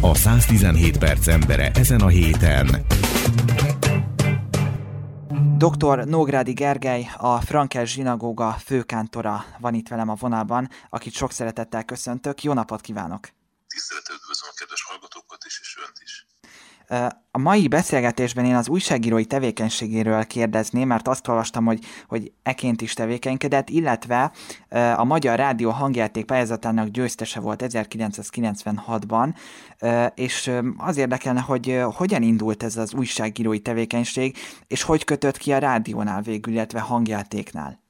a 117 perc embere ezen a héten. Dr. Nógrádi Gergely, a Frankel Zsinagóga főkántora van itt velem a vonalban, akit sok szeretettel köszöntök. Jó napot kívánok! Tisztelettel üdvözlöm a kedves hallgatókat is, és önt is. A mai beszélgetésben én az újságírói tevékenységéről kérdezném, mert azt olvastam, hogy, hogy eként is tevékenykedett, illetve a Magyar Rádió hangjáték pályázatának győztese volt 1996-ban, és az érdekelne, hogy hogyan indult ez az újságírói tevékenység, és hogy kötött ki a rádiónál végül, illetve hangjátéknál.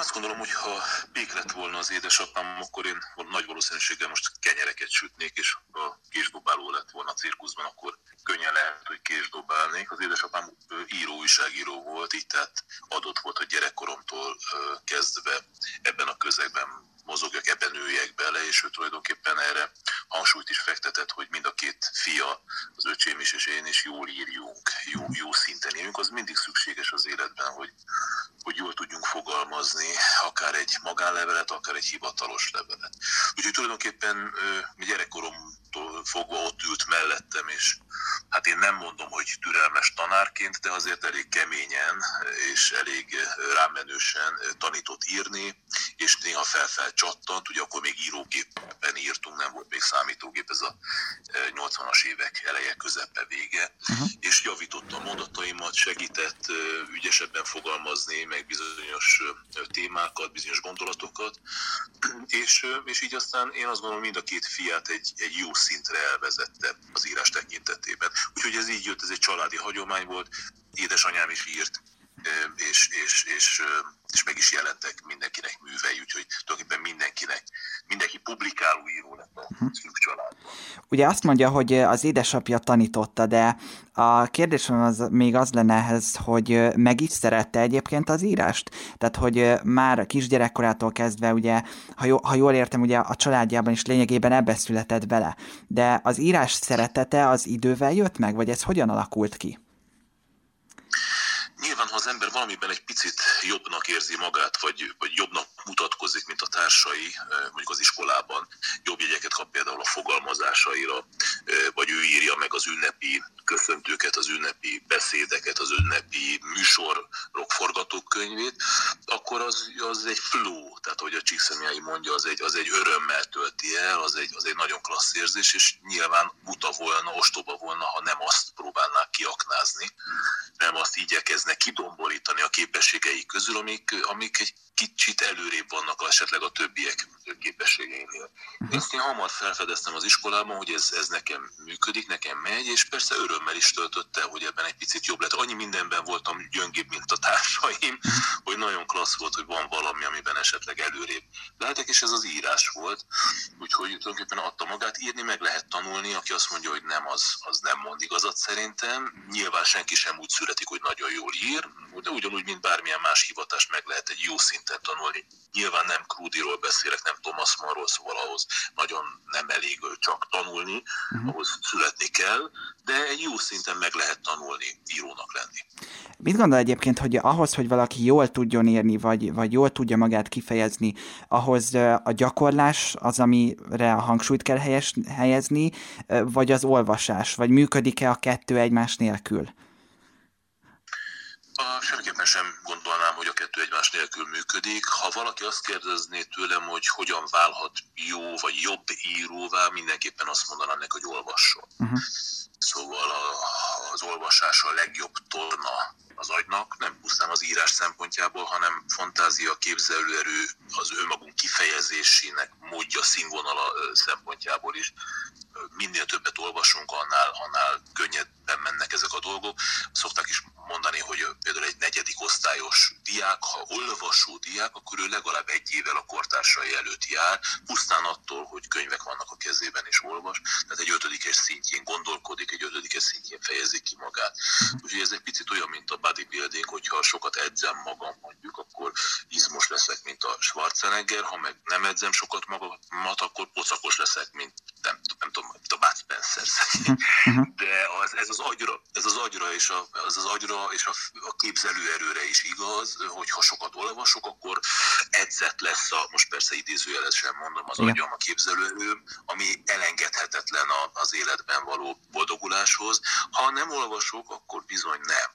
Azt gondolom, hogy ha bék lett volna az édesapám, akkor én nagy valószínűséggel most kenyereket sütnék, és a késdobáló lett volna a cirkuszban, akkor könnyen lehet, hogy késdobálnék. Az édesapám író, újságíró volt, így tehát adott volt a gyerekkoromtól kezdve ebben a közegben mozogjak, ebben nőjek bele, és ő tulajdonképpen erre hangsúlyt is fektetett, hogy mind a két fia, az öcsém is és én is jól írjunk, jó, jó szinten írjunk. Az mindig szükséges az életben, hogy, hogy jól tudjunk fogalmazni, akár egy magánlevelet, akár egy hivatalos levelet. Úgyhogy tulajdonképpen gyerekkoromtól fogva ott ült mellettem, és hát én nem mondom, hogy türelmes tanárként, de azért elég keményen és elég rámenősen tanított írni, és néha felfel csattant, ugye akkor még írógépben írtunk, nem volt még számítógép, ez a 80-as évek eleje, közepe, vége, uh-huh. és javította a mondataimat, segített ügyesebben fogalmazni, meg bizonyos témákat, bizonyos gondolatokat, és, és így aztán én azt gondolom, mind a két fiát egy, egy jó szintre elvezette az írás tekintetében. Úgyhogy ez így jött, ez egy családi hagyomány volt, édesanyám is írt, és, és, és, és meg is jelentek mindenkinek művei, úgyhogy tulajdonképpen mindenkinek, mindenki publikáló író lett a szűk családban. Ugye azt mondja, hogy az édesapja tanította, de a kérdésem az még az lenne ehhez, hogy meg is szerette egyébként az írást? Tehát, hogy már kisgyerekkorától kezdve, ugye, ha, jó, ha jól értem, ugye a családjában is lényegében ebbe született bele. De az írás szeretete az idővel jött meg, vagy ez hogyan alakult ki? Nyilván, ha az ember valamiben egy picit jobbnak érzi magát, vagy, vagy jobbnak mutatkozik, mint a társai, mondjuk az iskolában, jobb jegyeket kap például a fogalmazásaira, vagy ő írja meg az ünnepi köszöntőket, az ünnepi beszédeket, az ünnepi műsorok forgatókönyvét, akkor az, az egy flow, tehát hogy a Csíkszemjái mondja, az egy, az egy örömmel tölti el, az egy, az egy nagyon klassz érzés, és nyilván buta volna, ostoba volna, ha nem azt próbálnák kiaknázni, nem azt igyekeznek kidomborítani a képességei közül, amik, amik egy kicsit előrébb vannak esetleg a többiek képességeinél. Ezt én hamar felfedeztem az iskolában, hogy ez, ez nekem működik, nekem megy, és persze örömmel is töltötte, hogy ebben egy picit jobb lett. Annyi mindenben voltam gyöngébb, mint a társaim, uh-huh. hogy nagyon klassz volt, hogy van valami, amiben esetleg előrébb lehetek, és ez az írás volt. Úgyhogy tulajdonképpen adta magát, írni meg lehet tanulni, aki azt mondja, hogy nem, az, az nem mond igazat szerintem. Nyilván senki sem úgy születik, hogy nagyon jól ír, de ugyanúgy, mint bármilyen más hivatást meg lehet egy jó szinten tanulni. Nyilván nem Krudiról beszélek, nem Thomas Mannról, szóval ahhoz nagyon nem elég csak tanulni, uh-huh. ahhoz születni kell, de egy jó szinten meg lehet tanulni írónak lenni. Mit gondol egyébként, hogy ahhoz, hogy valaki jól tudjon írni, vagy, vagy jól tudja magát kifejezni, ahhoz a gyakorlás az, amire a hangsúlyt kell helyes, helyezni, vagy az olvasás, vagy működik-e a kettő egymás nélkül? A, semmiképpen sem gondolnám, hogy a kettő egymás nélkül működik. Ha valaki azt kérdezné tőlem, hogy hogyan válhat jó vagy jobb íróvá, mindenképpen azt mondanám neki, hogy olvasson. Uh-huh. Szóval a, az olvasás a legjobb torna az agynak, nem pusztán az írás szempontjából, hanem fantázia, képzelőerő, az önmagunk kifejezésének módja, színvonala szempontjából is. Minél többet olvasunk, annál, annál könnyebben mennek ezek a dolgok. Szokták is mondani, hogy például egy negyedik osztályos diák, ha olvasó diák, akkor ő legalább egy évvel a kortársai előtt jár, pusztán attól, hogy könyvek vannak a kezében és olvas, tehát egy ötödikes szintjén gondolkodik, egy ötödikes szintjén fejezi ki magát. Úgyhogy ez egy picit olyan, mint a bodybuilding, hogyha sokat edzem magam mondjuk, akkor izmos leszek, mint a Schwarzenegger, ha meg nem edzem sokat magamat, akkor pocakos leszek, mint nem, nem tudom, a Bud Spencer uh-huh. De az, ez, az agyra, ez az agyra és, a, az, az agyra és a, a képzelőerőre is igaz, hogy ha sokat olvasok, akkor edzett lesz a, most persze idézőjelesen mondom, az Igen. agyam, a képzelőerőm, ami elengedhetetlen az életben való boldoguláshoz. Ha nem olvasok, akkor bizony nem.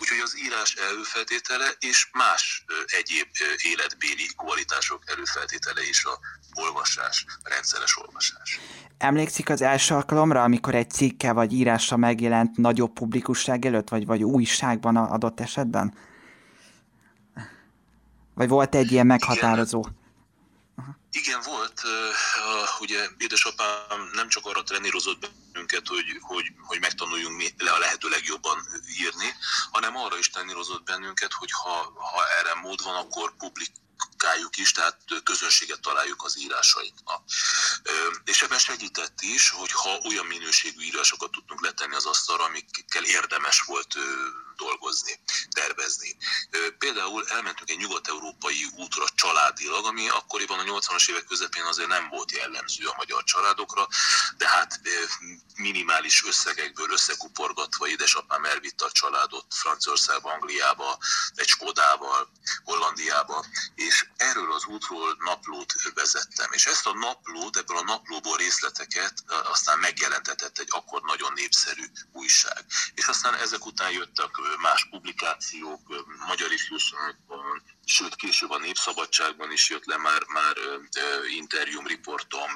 Úgyhogy az írás előfeltétele és más egyéb életbéli kvalitások előfeltétele is a olvasás, a rendszeres olvasás. Emlékszik az első alkalomra, amikor egy cikke vagy írása megjelent nagyobb publikusság előtt, vagy, vagy újságban adott esetben? Vagy volt egy ilyen meghatározó? Igen. Igen, volt. Uh, ugye édesapám nem csak arra trenírozott bennünket, hogy, hogy, hogy megtanuljunk mi le a lehető legjobban írni, hanem arra is trenírozott bennünket, hogy ha, ha erre mód van, akkor publik, kommunikáljuk is, tehát közönséget találjuk az írásainknak. És ebben segített is, hogy ha olyan minőségű írásokat tudtunk letenni az asztalra, amikkel érdemes volt dolgozni, tervezni. Például elmentünk egy nyugat-európai útra családilag, ami akkoriban a 80-as évek közepén azért nem volt jellemző a magyar családokra, de hát minimális összegekből összekuporgatva édesapám elvitte a családot Franciaországba, Angliába, egy Skodával, Hollandiába, és erről az útról naplót vezettem. És ezt a naplót, ebből a naplóból részleteket aztán megjelentetett egy akkor nagyon népszerű újság. És aztán ezek után jöttek más publikációk, magyar ifjúságban, sőt később a Népszabadságban is jött le már, már interjúm riportom,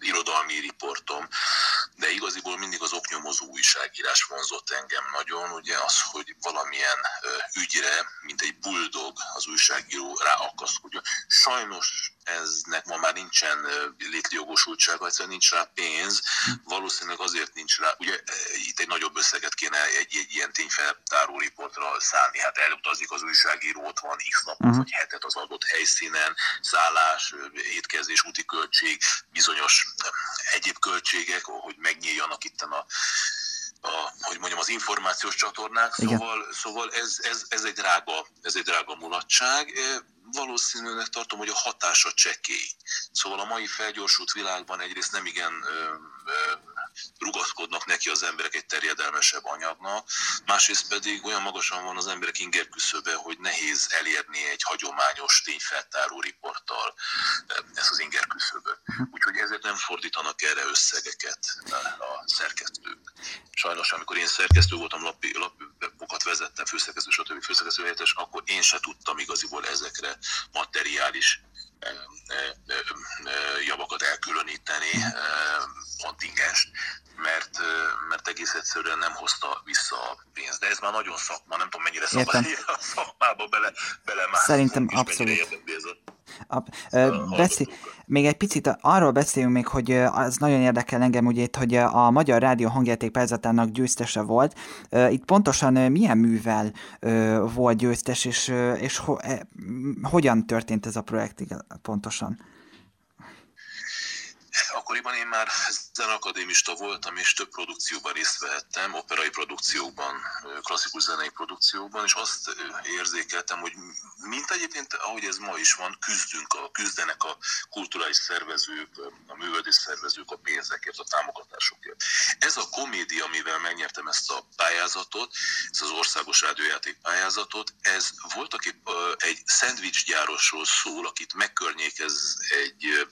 irodalmi riportom, de igaziból mindig az oknyomozó újságírás vonzott engem nagyon, ugye az, hogy valamilyen ügyre, mint egy buldog az újságíró ráakaszkodja. Sajnos eznek ma már nincsen létjogosultsága, egyszerűen nincs rá pénz, valószínűleg azért nincs rá, ugye itt egy nagyobb összeget kéne egy, egy ilyen tényfeltáró riportra szállni, hát elutazik az újságíró, ott van x napot uh-huh. vagy hetet az adott helyszínen, szállás, étkezés, úti költség, bizonyos egyéb költségek, hogy megnyíljanak itt a a, hogy mondjam, az információs csatornák, szóval, szóval ez, ez, ez, egy drága, ez egy drága mulatság valószínűleg tartom, hogy a hatása csekély. Szóval a mai felgyorsult világban egyrészt nem igen ö, ö, rugaszkodnak neki az emberek egy terjedelmesebb anyagnak, másrészt pedig olyan magasan van az emberek inger küszöbe, hogy nehéz elérni egy hagyományos tényfeltáró riporttal ezt az inger küszöböt. Mhm. Úgyhogy ezért nem fordítanak erre összegeket a szerkesztők. Sajnos, amikor én szerkesztő voltam, lapi, lapokat vezettem, főszerkesztő, stb. főszerkesztő helyettes, akkor én se tudtam igaziból ezekre materiális javakat elkülöníteni, kontingest, mert, mert egész egyszerűen nem hozta vissza a pénzt. De ez már nagyon szakma, nem tudom mennyire szabad a szakmába bele, bele Szerintem abszolút. A, ö, beszél, még egy picit arról beszéljünk még, hogy az nagyon érdekel engem, ugye itt, hogy a Magyar Rádió hangjáték pályázatának győztese volt. Itt pontosan milyen művel volt győztes, és, és ho, e, hogyan történt ez a projekt pontosan? Akkoriban én már zenakadémista voltam, és több produkcióban részt vehettem, operai produkciókban, klasszikus zenei produkciókban, és azt érzékeltem, hogy mint egyébként, ahogy ez ma is van, küzdünk, a, küzdenek a kulturális szervezők, a művelődés szervezők a pénzekért, a támogatásokért. Ez a komédia, amivel megnyertem ezt a pályázatot, ez az országos rádiójáték pályázatot, ez voltak egy szendvicsgyárosról szól, akit megkörnyékez egy,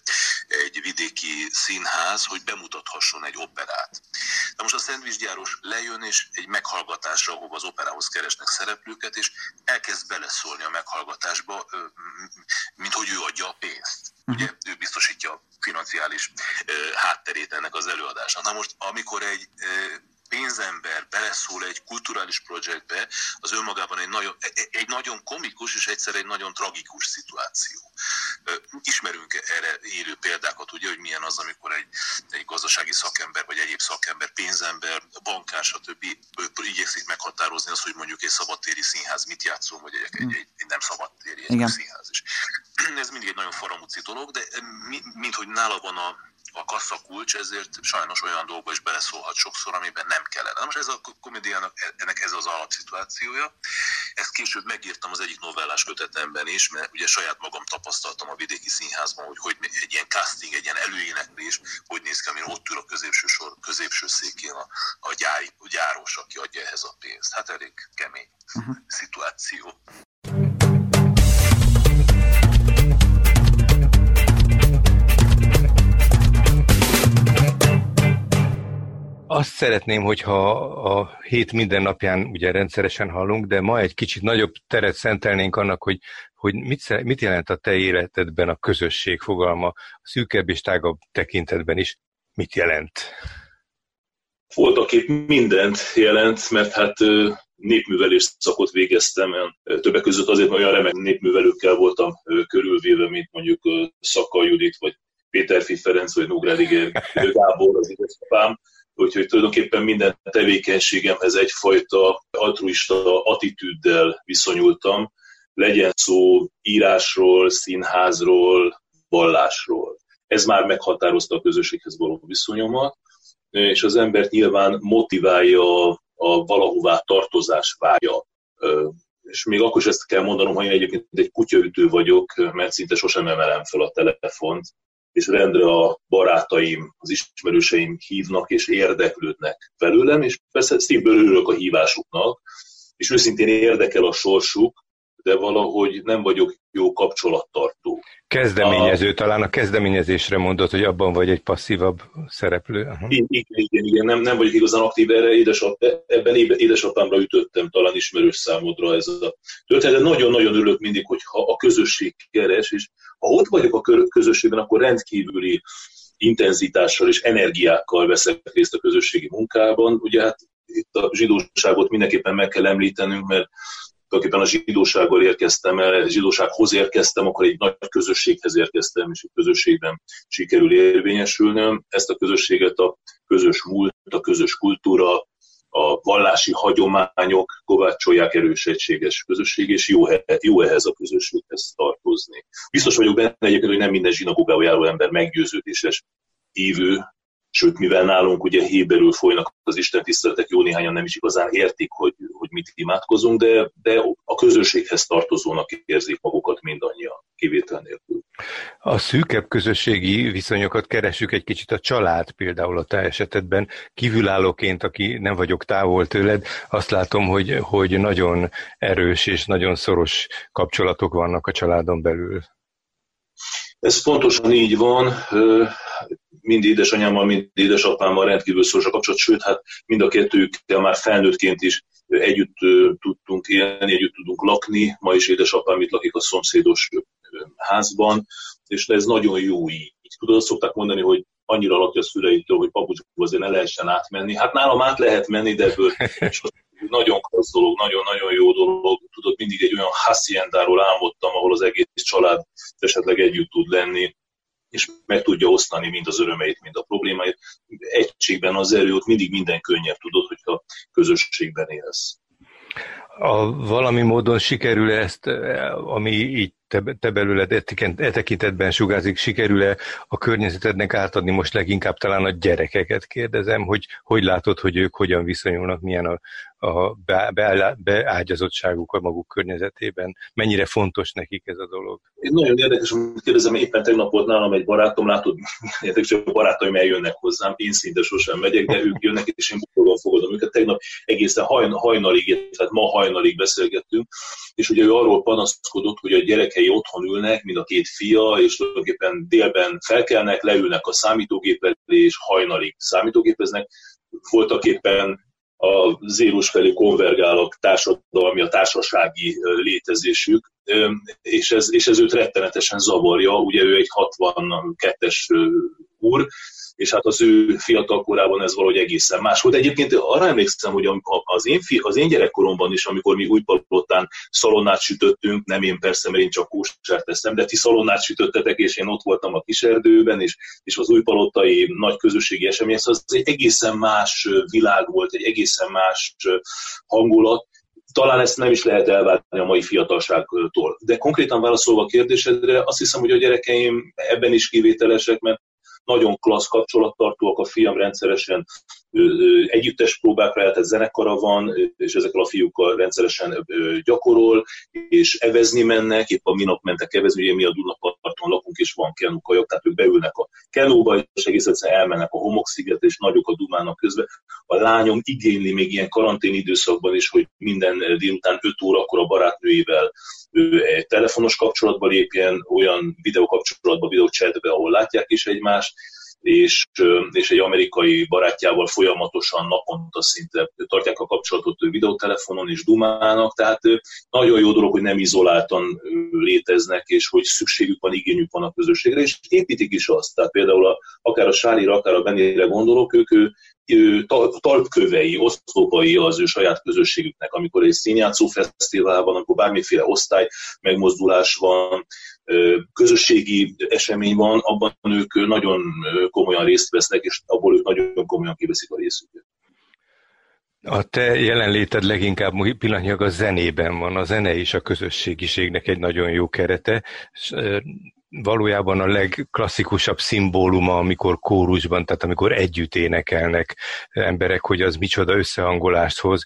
egy vidéki színház, hogy bemutathasson egy operát. Na most a szendvicsgyáros lejön, és egy meghallgatásra, ahova az operához keresnek szereplőket, és elkezd beleszólni a meghallgatásba, mint hogy ő adja a pénzt. Ugye ő biztosítja a financiális hátterét ennek az előadásnak. Na most, amikor egy pénzember beleszól egy kulturális projektbe, az önmagában egy nagyon, egy nagyon komikus és egyszer egy nagyon tragikus szituáció. Ismerünk erre élő példákat, ugye, hogy milyen az, amikor egy, egy gazdasági szakember vagy egyéb szakember, pénzember, bankár, stb. igyekszik meghatározni azt, hogy mondjuk egy szabadtéri színház mit játszol, vagy egy, egy, egy, nem szabadtéri egy színház is. Ez mindig egy nagyon faramúci dolog, de mint hogy nála van a a kasszakulcs, ezért sajnos olyan dolgokba is beleszólhat sokszor, amiben nem kellene. Most ez a komédiának, ennek ez az alapszituációja. Ezt később megírtam az egyik novellás kötetemben is, mert ugye saját magam tapasztaltam a vidéki színházban, hogy, hogy egy ilyen casting, egy ilyen előéneklés, hogy néz ki, amin ott ül a középső sor, középső székén a, a, gyári, a gyáros, aki adja ehhez a pénzt. Hát elég kemény uh-huh. szituáció. Azt szeretném, hogyha a hét minden napján ugye rendszeresen hallunk, de ma egy kicsit nagyobb teret szentelnénk annak, hogy, hogy mit, mit jelent a te életedben a közösség fogalma, a szűkebb és tágabb tekintetben is. Mit jelent? Voltak épp mindent jelent, mert hát népművelés szakot végeztem, többek között azért, mert olyan remek népművelőkkel voltam körülvéve, mint mondjuk Szakka Judit, vagy Péter Ferenc, vagy Nógrádi Gábor, az édesapám, úgyhogy tulajdonképpen minden tevékenységemhez egyfajta altruista attitűddel viszonyultam, legyen szó írásról, színházról, vallásról. Ez már meghatározta a közösséghez való viszonyomat, és az embert nyilván motiválja a valahová tartozás vágya. És még akkor is ezt kell mondanom, hogy én egyébként egy kutyaütő vagyok, mert szinte sosem emelem fel a telefont, és rendre a barátaim, az ismerőseim hívnak és érdeklődnek felőlem, és persze szívből örülök a hívásuknak, és őszintén érdekel a sorsuk, de valahogy nem vagyok jó kapcsolattartó. Kezdeményező, a... talán a kezdeményezésre mondott, hogy abban vagy egy passzívabb szereplő. Aha. Igen, igen, igen, nem, nem vagyok igazán aktív erre, édesap, ebben édesapámra ütöttem, talán ismerős számodra ez a történet, de nagyon-nagyon örülök mindig, hogyha a közösség keres, és ha ott vagyok a közösségben, akkor rendkívüli intenzitással és energiákkal veszek részt a közösségi munkában. Ugye hát itt a zsidóságot mindenképpen meg kell említenünk, mert tulajdonképpen a zsidósággal érkeztem el, zsidósághoz érkeztem, akkor egy nagy közösséghez érkeztem, és egy közösségben sikerül érvényesülnöm. Ezt a közösséget a közös múlt, a közös kultúra, a vallási hagyományok kovácsolják erős egységes közösség, és jó, jó ehhez a közösséghez tartozni. Biztos vagyok benne egyébként, hogy nem minden zsinagógába járó ember meggyőződéses hívő, Sőt, mivel nálunk ugye héberül folynak az Isten tiszteletek, jó néhányan nem is igazán értik, hogy, hogy mit imádkozunk, de, de a közösséghez tartozónak érzik magukat mindannyian, kivétel nélkül. A szűkebb közösségi viszonyokat keresünk egy kicsit a család például a te esetedben. Kívülállóként, aki nem vagyok távol tőled, azt látom, hogy, hogy nagyon erős és nagyon szoros kapcsolatok vannak a családon belül. Ez pontosan így van mind édesanyámmal, mind édesapámmal rendkívül szoros a kapcsolat, sőt, hát mind a kettőkkel már felnőttként is együtt tudtunk élni, együtt tudunk lakni. Ma is édesapám itt lakik a szomszédos házban, és ez nagyon jó így. Tudod, azt szokták mondani, hogy annyira lakja a szüleitől, hogy papucsba azért ne lehessen átmenni. Hát nálam át lehet menni, de ebből nagyon klassz dolog, nagyon-nagyon jó dolog. Tudod, mindig egy olyan haciendáról álmodtam, ahol az egész család esetleg együtt tud lenni és meg tudja osztani mind az örömeit, mind a problémáit. Egységben az erő, ott mindig minden könnyebb, tudod, hogyha közösségben élsz. A valami módon sikerül ezt, ami így te, te belőled e, e tekintetben sugázik, sikerül-e a környezetednek átadni most leginkább talán a gyerekeket kérdezem, hogy hogy látod, hogy ők hogyan viszonyulnak, milyen a, a be, be, beágyazottságuk a maguk környezetében, mennyire fontos nekik ez a dolog? Én nagyon érdekes, amit kérdezem, éppen tegnap volt nálam egy barátom, látod, hogy a barátaim eljönnek hozzám, én szinte sosem megyek, de ők jönnek, és én bukorban fogadom őket. Tegnap egészen hajn, hajnalig, tehát ma hajnalig beszélgettünk, és ugye ő arról panaszkodott, hogy a gyerekei otthon ülnek, mind a két fia, és tulajdonképpen délben felkelnek, leülnek a számítógépre, és hajnalig számítógépeznek. Voltak éppen a zérus felé konvergál a társadalmi, a társasági létezésük, és ez, és ez őt rettenetesen zavarja. Ugye ő egy 62-es úr, és hát az ő fiatal korában ez valahogy egészen más volt. Egyébként arra emlékszem, hogy az én, fi, az én gyerekkoromban is, amikor mi újpalotán szalonnát sütöttünk, nem én persze, mert én csak kósárt teszem, de ti szalonnát sütöttetek, és én ott voltam a kiserdőben, és, és az újpalotai nagy közösségi esemény, szóval ez egy egészen más világ volt, egy egészen más hangulat, talán ezt nem is lehet elvárni a mai fiatalságtól. De konkrétan válaszolva a kérdésedre, azt hiszem, hogy a gyerekeim ebben is kivételesek, mert nagyon klassz kapcsolattartóak, a fiam rendszeresen együttes próbákra tehát zenekara van, és ezekkel a fiúkkal rendszeresen gyakorol, és evezni mennek, épp a minap mentek evezni, ugye mi a Dunaparton lakunk, és van kenukajok, tehát ők beülnek a kenóba, és egész egyszerűen elmennek a homoksziget, és nagyok a Dumának közben. A lányom igényli még ilyen karantén időszakban is, hogy minden délután 5 órakor a barátnőivel egy telefonos kapcsolatba lépjen, olyan videókapcsolatba, videócsetbe, ahol látják is egymást, és, és egy amerikai barátjával folyamatosan naponta szinte tartják a kapcsolatot videótelefonon és dumának, tehát nagyon jó dolog, hogy nem izoláltan léteznek, és hogy szükségük van, igényük van a közösségre, és építik is azt. Tehát például a, akár a Sálira, akár a Benére gondolok, ők talpkövei, oszlopai az ő saját közösségüknek, amikor egy színjátszó fesztivál van, amikor bármiféle osztály megmozdulás van, közösségi esemény van, abban ők nagyon komolyan részt vesznek, és abból ők nagyon komolyan kiveszik a részüket. A te jelenléted leginkább pillanatnyilag a zenében van. A zene is a közösségiségnek egy nagyon jó kerete valójában a legklasszikusabb szimbóluma, amikor kórusban, tehát amikor együtt énekelnek emberek, hogy az micsoda összehangolást hoz,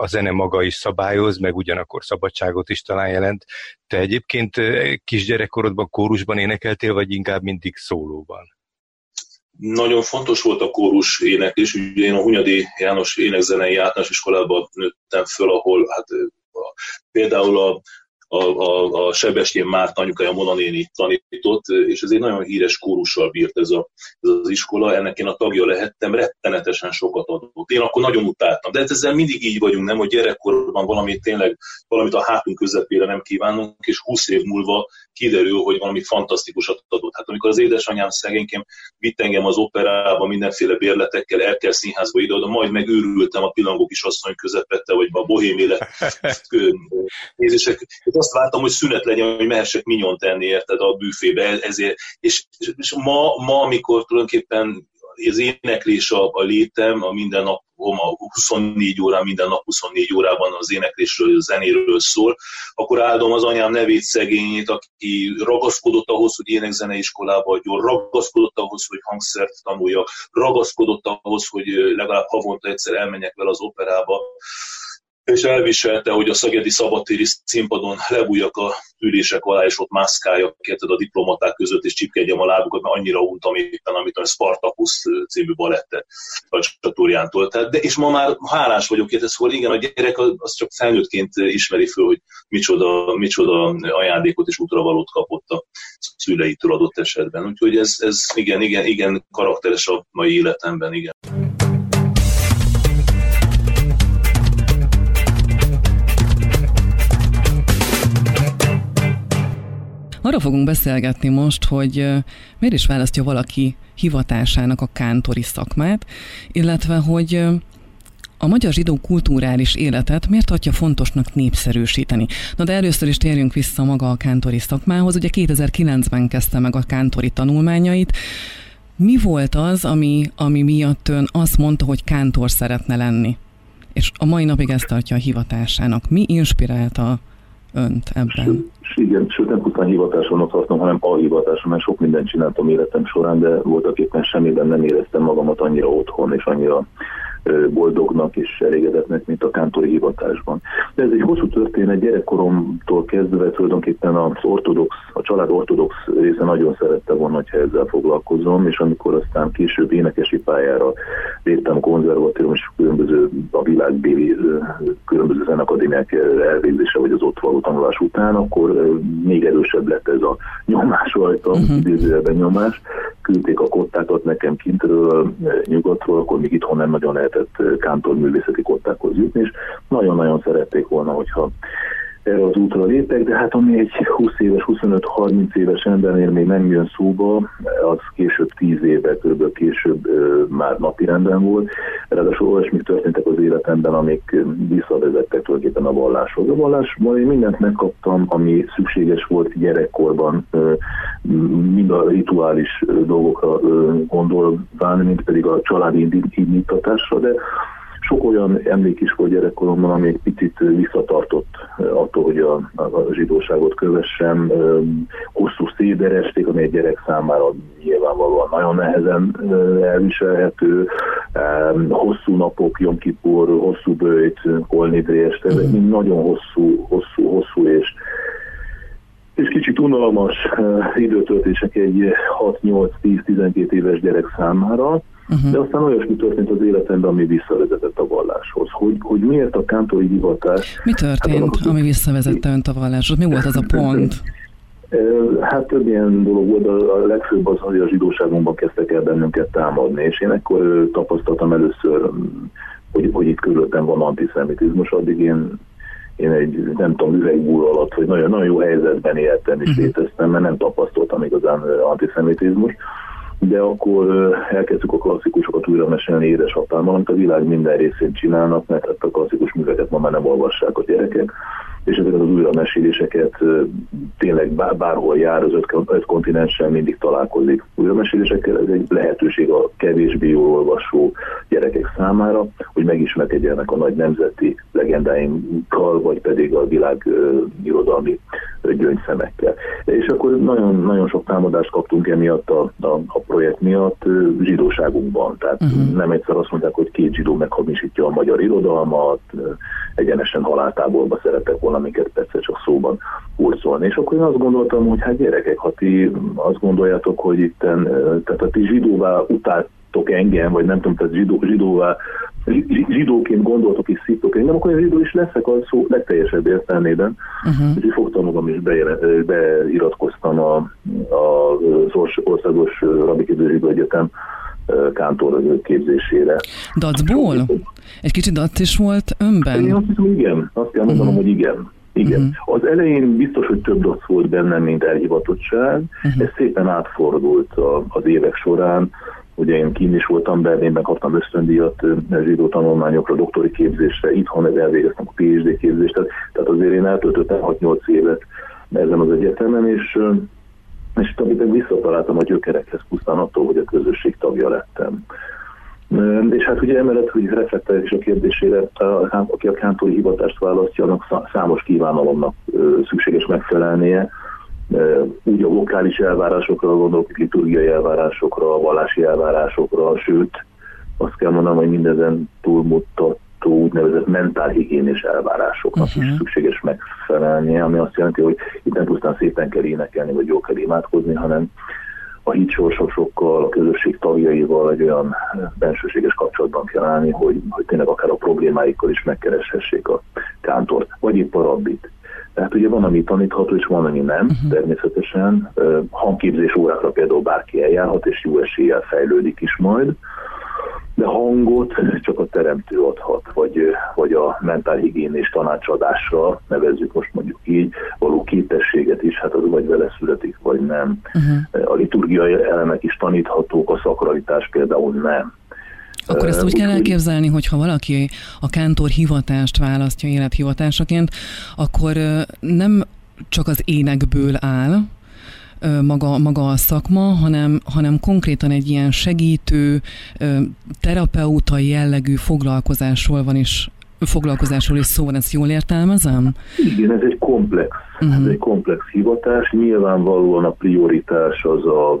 a zene maga is szabályoz, meg ugyanakkor szabadságot is talán jelent. Te egyébként kisgyerekkorodban kórusban énekeltél, vagy inkább mindig szólóban? Nagyon fontos volt a kórus éneklés, ugye én a Hunyadi János énekzenei általános iskolában nőttem föl, ahol hát például a a, a, a Sebestyén Márta anyukája Mona néni tanított, és ez egy nagyon híres kórussal bírt ez, a, ez az iskola, ennek én a tagja lehettem, rettenetesen sokat adott. Én akkor nagyon utáltam, de hát ezzel mindig így vagyunk, nem, hogy gyerekkorban valamit tényleg, valamit a hátunk közepére nem kívánunk, és 20 év múlva kiderül, hogy valami fantasztikusat adott. Hát amikor az édesanyám szegényként vitt engem az operába mindenféle bérletekkel, el kell színházba ide, oda majd megőrültem a pillangó kis asszony közepette, vagy a bohém élet nézések azt vártam, hogy szünet legyen, hogy mehessek minyon tenni, érted, a büfébe, ezért, és, és ma, ma, amikor tulajdonképpen az éneklés a, a létem, a minden nap, a 24 órán, minden nap 24 órában az éneklésről, a zenéről szól, akkor áldom az anyám nevét szegényét, aki ragaszkodott ahhoz, hogy énekzeneiskolába adjon, ragaszkodott ahhoz, hogy hangszert tanulja, ragaszkodott ahhoz, hogy legalább havonta egyszer elmenjek vele az operába és elviselte, hogy a Szegedi Szabadtéri színpadon lebújjak a ülések alá, és ott mászkáljak a diplomaták között, és csipkedjem a lábukat, mert annyira untam éppen, amit a Spartacus című balette a csatúrjántól. Tehát, de, és ma már hálás vagyok érte, szóval igen, a gyerek az csak felnőttként ismeri föl, hogy micsoda, micsoda ajándékot és útravalót kapott a szüleitől adott esetben. Úgyhogy ez, ez igen, igen, igen karakteres a mai életemben, igen. Arra fogunk beszélgetni most, hogy miért is választja valaki hivatásának a kántori szakmát, illetve hogy a magyar zsidó kulturális életet miért tartja fontosnak népszerűsíteni? Na de először is térjünk vissza maga a kántori szakmához. Ugye 2009-ben kezdte meg a kántori tanulmányait. Mi volt az, ami, ami miatt ön azt mondta, hogy kántor szeretne lenni? És a mai napig ezt tartja a hivatásának. Mi inspirálta önt ebben? Igen, sőt nem pusztán hivatásomnak tartom, hanem a hivatásom, mert sok mindent csináltam életem során, de voltak éppen semmiben nem éreztem magamat annyira otthon és annyira boldognak és elégedetnek, mint a kántori hivatásban. De ez egy hosszú történet, gyerekkoromtól kezdve tulajdonképpen az ortodox, a család ortodox része nagyon szerette volna, hogyha ezzel foglalkozom, és amikor aztán később énekesi pályára léptem konzervatórium és világbéli különböző zenakadémiák elvégzése, vagy az ott való tanulás után, akkor még erősebb lett ez a nyomás rajta, uh-huh. idézőjelben nyomás. Küldték a kottákat nekem kintről, nyugatról, akkor még itthon nem nagyon lehet lehetett kántor művészeti kottákhoz jutni, és nagyon-nagyon szerették volna, hogyha erre az útra lépek, de hát ami egy 20 éves, 25-30 éves embernél még nem jön szóba, az később 10 éve, kb. később már napirenden volt. Ráadásul olyasmik történtek az életemben, amik visszavezettek tulajdonképpen a valláshoz. A vallásban én mindent megkaptam, ami szükséges volt gyerekkorban, mind a rituális dolgokra gondolván, mint pedig a családi indítatásra, de sok olyan emlék is volt gyerekkoromban, ami egy picit visszatartott attól, hogy a, a zsidóságot kövessem. Hosszú széderesték, ami egy gyerek számára nyilvánvalóan nagyon nehezen elviselhető. Hosszú napok, Jomkipur, hosszú bőjt, holnidri este, mm. nagyon hosszú, hosszú, hosszú és és kicsit unalmas időtöltések egy 6-8-10-12 éves gyerek számára, Uh-huh. De aztán olyasmi történt az életemben, ami visszavezetett a valláshoz. Hogy, hogy miért a kántori hivatás... Mi történt, hát, ami visszavezette önt a valláshoz? Mi volt az a pont? Hát több ilyen dolog volt, a legfőbb az, hogy a zsidóságunkban kezdtek el bennünket támadni, és én ekkor tapasztaltam először, hogy, hogy itt körülöttem van antiszemitizmus, addig én én egy, nem tudom, üvegbúr alatt, hogy nagyon, nagyon jó helyzetben éltem és uh-huh. léteztem, mert nem tapasztaltam igazán antiszemitizmus de akkor elkezdtük a klasszikusokat újra mesélni édesapámmal, amit a világ minden részén csinálnak, mert hát a klasszikus műveket ma már nem olvassák a gyerekek, és ezeket az újra meséléseket tényleg bárhol jár, az öt, öt kontinensen mindig találkozik újra mesélésekkel, ez egy lehetőség a kevésbé jól olvasó gyerekek számára, hogy megismerkedjenek a nagy nemzeti legendáinkkal, vagy pedig a világ uh, irodalmi gyöngyszemekkel. És akkor nagyon, nagyon sok támadást kaptunk emiatt a, a, a projekt miatt zsidóságunkban. Tehát uh-huh. nem egyszer azt mondták, hogy két zsidó meghamisítja a magyar irodalmat, egyenesen haláltáborba szerettek volna minket persze csak szóban hurcolni. És akkor én azt gondoltam, hogy hát gyerekek, ha ti azt gondoljátok, hogy itten, tehát a ti zsidóvá utáltok engem, vagy nem tudom, tehát zsidó, zsidóvá zsidóként gondoltok és szívtok engem, akkor én zsidó is leszek a szó legteljesebb értelmében. Uh-huh. Úgyhogy fogtam magam is beiratkoztam a, a, az országos Rabikidő Zsidó Egyetem kántor képzésére. Dacból? Egy kicsit dac is volt önben? Én azt hiszem, igen. Azt kell mondanom, uh-huh. hogy igen. Igen. Uh-huh. Az elején biztos, hogy több dac volt bennem, mint elhivatottság. Uh-huh. Ez szépen átfordult a, az évek során. Ugye én kín is voltam Berlinben, kaptam ösztöndíjat zsidó tanulmányokra, doktori képzésre, itthon elvégeztem a PhD képzést, tehát, tehát azért én eltöltöttem 6-8 évet ezen az egyetemen, és és amit visszataláltam a gyökerekhez pusztán attól, hogy a közösség tagja lettem. És hát ugye emellett, hogy reflektálják is a kérdésére, aki a kántori hivatást választja, annak számos kívánalomnak szükséges megfelelnie, úgy a vokális elvárásokra gondolok, liturgiai elvárásokra, vallási elvárásokra, sőt, azt kell mondanom, hogy mindezen túlmutat úgynevezett mentálhigiénés elvárásoknak uh-huh. is szükséges megfelelnie, ami azt jelenti, hogy itt nem pusztán szépen kell énekelni, vagy jól kell imádkozni, hanem a hitsorsosokkal, a közösség tagjaival egy olyan bensőséges kapcsolatban kell állni, hogy, hogy tényleg akár a problémáikkal is megkereshessék a kántort, vagy épp a rabbit. Tehát ugye van, ami tanítható, és van, ami nem, uh-huh. természetesen. Hangképzés órákra például bárki eljárhat, és jó eséllyel fejlődik is majd de hangot csak a teremtő adhat, vagy, vagy a mentálhigiénés tanácsadásra, nevezzük most mondjuk így, való képességet is, hát az vagy vele születik, vagy nem. Uh-huh. A liturgiai elemek is taníthatók, a szakralitás például nem. Akkor ezt úgy kell elképzelni, hogy ha valaki a kántor hivatást választja élethivatásaként, akkor nem csak az énekből áll, maga, maga a szakma, hanem, hanem konkrétan egy ilyen segítő, terapeuta jellegű foglalkozásról van is foglalkozásról is szó van, ezt jól értelmezem? Igen, ez egy komplex, uh-huh. ez mhm. egy komplex hivatás. Nyilvánvalóan a prioritás az a,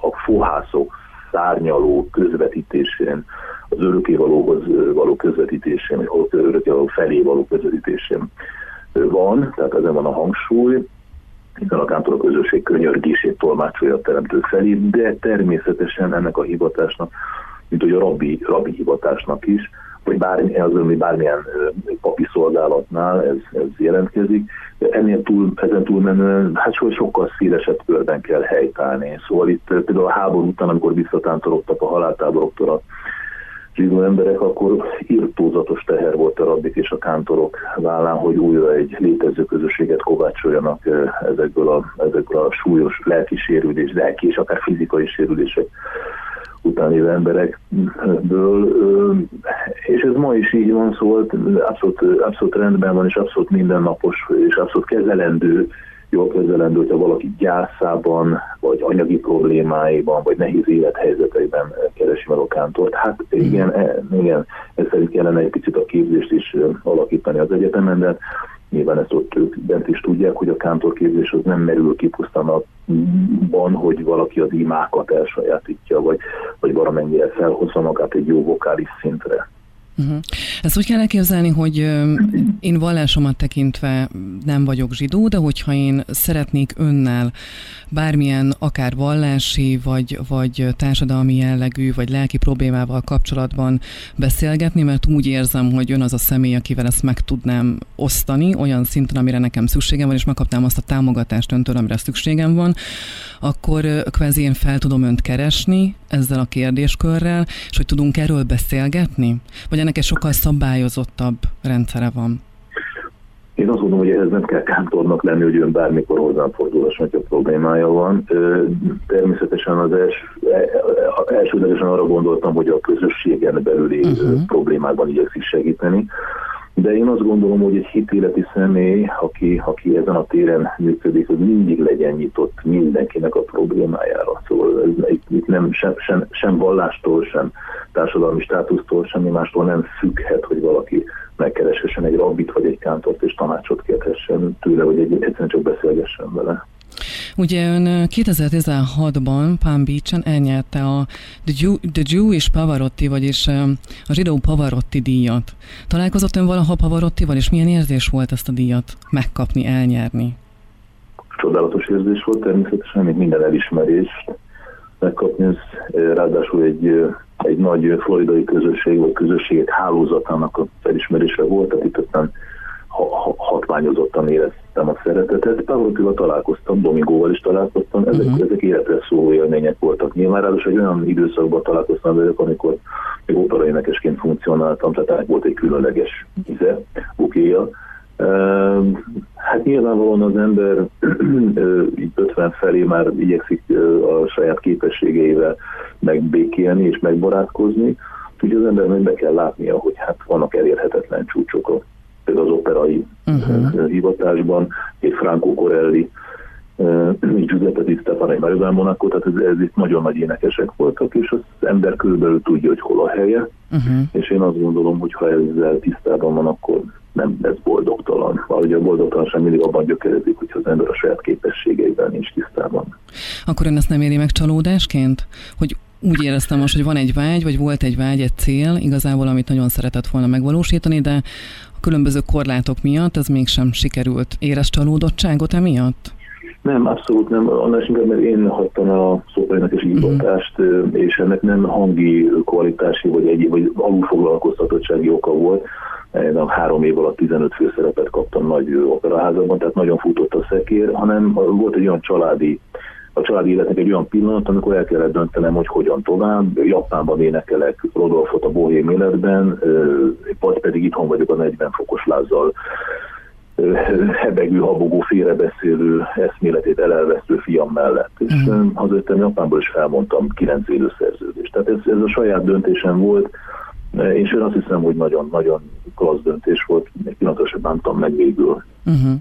a fohászok szárnyaló közvetítésén, az örökévalóhoz való közvetítésén, vagy örökévaló felé való közvetítésén van, tehát ezen van a hangsúly, hiszen a közösség könyörgését tolmácsolja a teremtő felé, de természetesen ennek a hivatásnak, mint hogy a rabbi, rabbi hivatásnak is, vagy bármi, az, ami bármilyen papi szolgálatnál ez, ez jelentkezik, de ennél túl, ezen túlmenően hát sokkal szélesebb körben kell helytállni. Szóval itt például a háború után, amikor visszatántorogtak a haláltáboroktól a zsidó emberek, akkor írtózatos teher volt a rabbik és a kántorok vállán, hogy újra egy létező közösséget kovácsoljanak ezekből a, ezekből a súlyos lelki sérülés, lelki és akár fizikai sérülések utáni emberekből, és ez ma is így van, szóval abszolút, abszolút rendben van, és abszolút mindennapos, és abszolút kezelendő jól kezelendő, hogyha valaki gyászában, vagy anyagi problémáiban, vagy nehéz élethelyzeteiben keresi meg a kántort. Hát igen, e, igen, ez szerint kellene egy picit a képzést is alakítani az egyetemen, de nyilván ezt ott ők bent is tudják, hogy a kántorképzés az nem merül ki pusztán abban, hogy valaki az imákat elsajátítja, vagy, vagy valamennyire felhozza magát egy jó vokális szintre. Uh-huh. Ezt úgy kell elképzelni, hogy én vallásomat tekintve nem vagyok zsidó, de hogyha én szeretnék önnel bármilyen akár vallási, vagy, vagy társadalmi jellegű, vagy lelki problémával kapcsolatban beszélgetni, mert úgy érzem, hogy ön az a személy, akivel ezt meg tudnám osztani, olyan szinten, amire nekem szükségem van, és megkapnám azt a támogatást öntől, amire szükségem van, akkor kvázi én fel tudom önt keresni ezzel a kérdéskörrel, és hogy tudunk erről beszélgetni? Vagy ennek egy sokkal szabályozottabb rendszere van? Én azt gondolom, hogy ehhez nem kell kántornak lenni, hogy ön bármikor hozzám fordulhasson, hogyha problémája van. Természetesen az els, e, elsődlegesen arra gondoltam, hogy a közösségen belüli uh-huh. problémákban igyekszik segíteni. De én azt gondolom, hogy egy hitéleti személy, aki, aki ezen a téren működik, az mindig legyen nyitott mindenkinek a problémájára. Szóval ez, itt nem sem, sem, sem vallástól, sem társadalmi státusztól, semmi mástól nem függhet, hogy valaki megkereshessen egy rabbit vagy egy kántort és tanácsot kérhessen tőle, vagy egy, egyszerűen csak beszélgessen vele. Ugye ön 2016-ban Palm Beach-en elnyerte a The, Jew, The Jewish Pavarotti, vagyis a zsidó Pavarotti díjat. Találkozott ön valaha Pavarottival, és milyen érzés volt ezt a díjat megkapni, elnyerni? Csodálatos érzés volt természetesen, mint minden elismerést megkapni, ez ráadásul egy, egy nagy floridai közösség, vagy közösségek hálózatának a felismerése volt, tehát itt aztán hatványozottan éreztem a szeretetet. Pavlokival találkoztam, Domingóval is találkoztam, ezek, uh-huh. ezek életre szóló élmények voltak. Nyilván ráadásul egy olyan időszakban találkoztam velük, amikor még operaénekesként funkcionáltam, tehát volt egy különleges íze, bukéja. Hát nyilvánvalóan az ember így 50 felé már igyekszik a saját képességeivel megbékélni és megbarátkozni, úgyhogy az embernek be kell látnia, hogy hát vannak elérhetetlen csúcsok például az operai uh-huh. hivatásban, egy Franco Corelli, Giuseppe Di Stefano, egy Mario Monaco, tehát ez, ez itt nagyon nagy énekesek voltak, és az ember körülbelül tudja, hogy hol a helye, uh-huh. és én azt gondolom, hogy ha ezzel tisztában van, akkor nem lesz boldogtalan. Valahogy a boldogtalanság mindig abban gyökerezik, hogyha az ember a saját képességeivel nincs tisztában. Akkor ön ezt nem éri meg csalódásként? Hogy úgy éreztem most, hogy van egy vágy, vagy volt egy vágy, egy cél, igazából, amit nagyon szeretett volna megvalósítani, de különböző korlátok miatt ez mégsem sikerült. Érez csalódottságot emiatt? Nem, abszolút nem. Annál is inkább, mert én hagytam a szópainak és hivatást, uh-huh. és ennek nem hangi kvalitási vagy egy vagy alulfoglalkoztatottsági oka volt. Én a három év alatt 15 főszerepet kaptam nagy operaházakban, tehát nagyon futott a szekér, hanem volt egy olyan családi a családi életnek egy olyan pillanat, amikor el kellett döntenem, hogy hogyan tovább. Japánban énekelek Rodolfot a bohém életben, vagy pedig itthon vagyok a 40 fokos lázzal hebegő, habogó, félrebeszélő eszméletét elelvesztő fiam mellett. És mm. hazajöttem Japánból, és felmondtam 9 élő szerződést. Tehát ez, ez a saját döntésem volt, és én azt hiszem, hogy nagyon-nagyon klassz döntés volt, még pillanatra sem bántam meg végül. Uh-huh.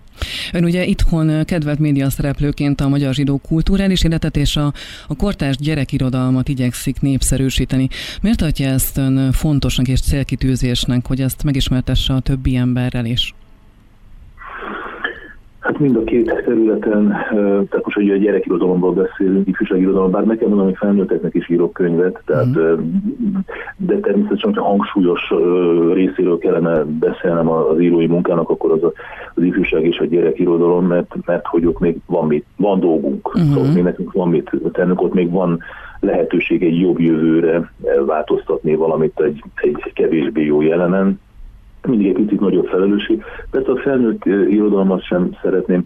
Ön ugye itthon kedvelt média szereplőként a magyar zsidó kulturális életet és a, a kortárs gyerekirodalmat igyekszik népszerűsíteni. Miért tartja ezt ön fontosnak és célkitűzésnek, hogy ezt megismertesse a többi emberrel is? Hát mind a két területen, tehát most ugye a gyerekirodalomról beszélünk, ifjúságirodalom, bár meg kell mondanom, hogy felnőtteknek is írok könyvet, tehát, mm. de természetesen, hogyha hangsúlyos részéről kellene beszélnem az írói munkának, akkor az az ifjúság és a gyerekirodalom, mert, mert hogy ott még van, mit, van dolgunk, mm-hmm. szóval még nekünk van mit tennünk, ott még van lehetőség egy jobb jövőre változtatni valamit egy, egy kevésbé jó jelenen, mindig egy picit nagyobb felelősség. Persze a felnőtt irodalmat sem szeretném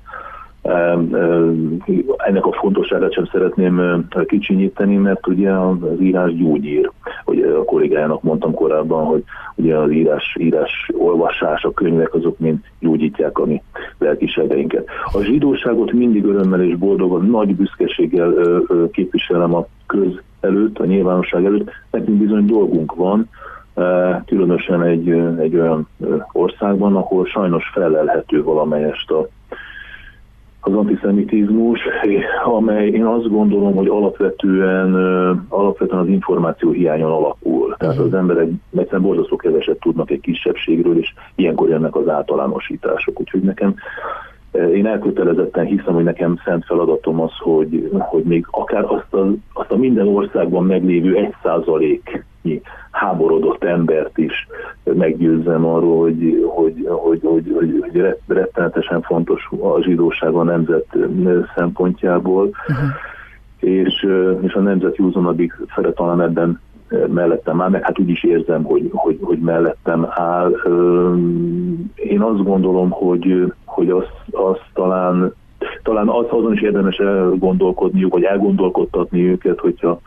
ennek a fontosságát sem szeretném kicsinyíteni, mert ugye az írás gyógyír. Hogy a kollégájának mondtam korábban, hogy ugye az írás, írás olvasás, a könyvek azok mind gyógyítják a mi lelkiségeinket. A zsidóságot mindig örömmel és boldogan, nagy büszkeséggel képviselem a köz előtt, a nyilvánosság előtt. Nekünk bizony dolgunk van, különösen egy, egy olyan országban, ahol sajnos felelhető valamelyest a, az antiszemitizmus, amely én azt gondolom, hogy alapvetően, alapvetően az információ hiányon alakul. Tehát az emberek egyszerűen borzasztó keveset tudnak egy kisebbségről, és ilyenkor jönnek az általánosítások. Úgyhogy nekem én elkötelezetten hiszem, hogy nekem szent feladatom az, hogy, hogy még akár azt a, azt a minden országban meglévő egy százaléknyi háborodott embert is meggyőzzem arról, hogy, hogy, hogy, hogy, hogy, hogy rettenetesen fontos a zsidóság a nemzet szempontjából, uh-huh. és, és a nemzet józanabbik fele talán ebben mellettem áll, meg hát úgy is érzem, hogy, hogy, hogy mellettem áll. Én azt gondolom, hogy, hogy azt, azt talán talán az, azon is érdemes elgondolkodniuk, vagy elgondolkodtatni őket, hogyha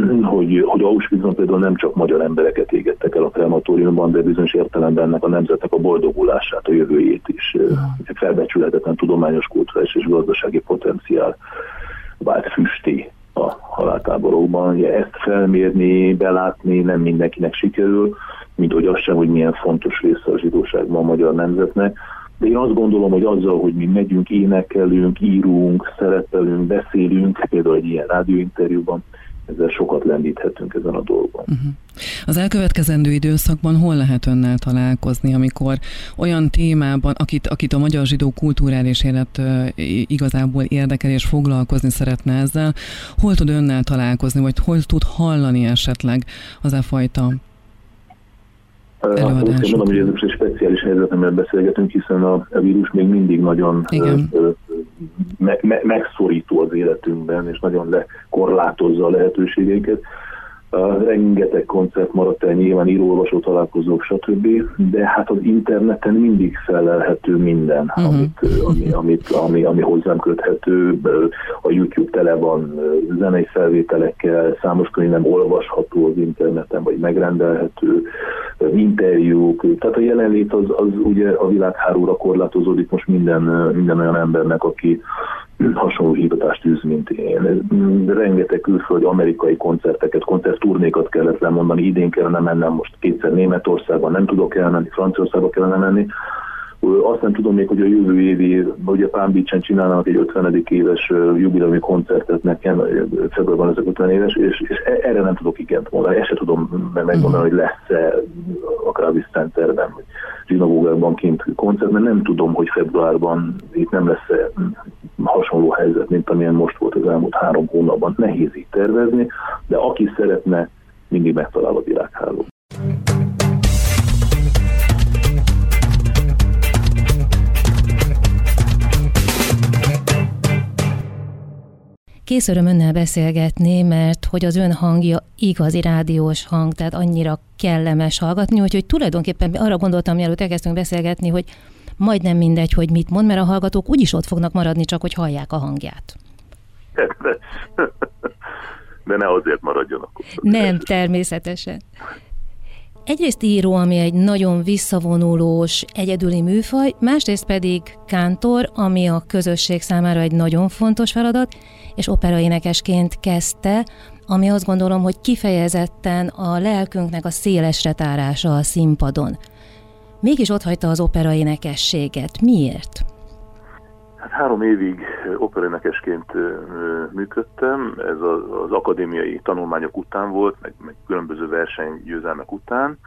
hogy, hogy Auschwitzon például nem csak magyar embereket égettek el a krematóriumban, de bizonyos értelemben ennek a nemzetnek a boldogulását, a jövőjét is. Felbecsülhetetlen tudományos kulturális és gazdasági potenciál vált füsté a haláltáborokban. Ugye ezt felmérni, belátni nem mindenkinek sikerül, mint hogy az sem, hogy milyen fontos része a zsidóságban a magyar nemzetnek. De én azt gondolom, hogy azzal, hogy mi megyünk, énekelünk, írunk, szerepelünk, beszélünk, például egy ilyen rádióinterjúban, ezzel sokat lendíthetünk ezen a dolgon. Uh-huh. Az elkövetkezendő időszakban hol lehet önnel találkozni, amikor olyan témában, akit, akit a magyar zsidó kulturális élet igazából érdekel és foglalkozni szeretne ezzel, hol tud önnel találkozni, vagy hol tud hallani esetleg az a fajta előadások? Azt mondom, hogy ez most egy speciális helyzetemben beszélgetünk, hiszen a, a vírus még mindig nagyon Igen me, me, megszorító az életünkben, és nagyon lekorlátozza a lehetőségeinket. Rengeteg koncert maradt el, nyilván írólvasó találkozók, stb. De hát az interneten mindig felelhető minden, uh-huh. amit, ami, amit, ami, ami hozzám köthető. A YouTube tele van zenei felvételekkel, számos könyv nem olvasható az interneten, vagy megrendelhető, interjúk. Tehát a jelenlét az, az ugye a világhálóra korlátozódik most minden, minden olyan embernek, aki hasonló hivatást űz, mint én. Rengeteg külföldi amerikai koncerteket, koncertturnékat kellett lemondani, idén kellene mennem, most kétszer Németországban nem tudok elmenni, Franciaországba kellene menni, azt nem tudom még, hogy a jövő évi, ugye Palm Beach-en csinálnak egy 50. éves jubileumi koncertet nekem, februárban ezek 50 éves, és, és e, erre nem tudok igent mondani. Ezt se tudom megmondani, hogy lesz-e a Kravis Centerben, vagy zsinagógákban kint koncert, mert nem tudom, hogy februárban itt nem lesz -e hasonló helyzet, mint amilyen most volt az elmúlt három hónapban. Nehéz így tervezni, de aki szeretne, mindig megtalál a világháló. Kész öröm önnel beszélgetni, mert hogy az ön hangja igazi rádiós hang, tehát annyira kellemes hallgatni, úgyhogy tulajdonképpen arra gondoltam, mielőtt elkezdtünk beszélgetni, hogy majdnem mindegy, hogy mit mond, mert a hallgatók úgyis ott fognak maradni, csak hogy hallják a hangját. De ne azért maradjanak. Nem, természetesen. Egyrészt író, ami egy nagyon visszavonulós, egyedüli műfaj, másrészt pedig kántor, ami a közösség számára egy nagyon fontos feladat, és operaénekesként kezdte, ami azt gondolom, hogy kifejezetten a lelkünknek a szélesre tárása a színpadon. Mégis ott hagyta az operaénekességet. Miért? Hát három évig operaénekesként működtem, ez az akadémiai tanulmányok után volt, meg, meg különböző versenygyőzelmek után,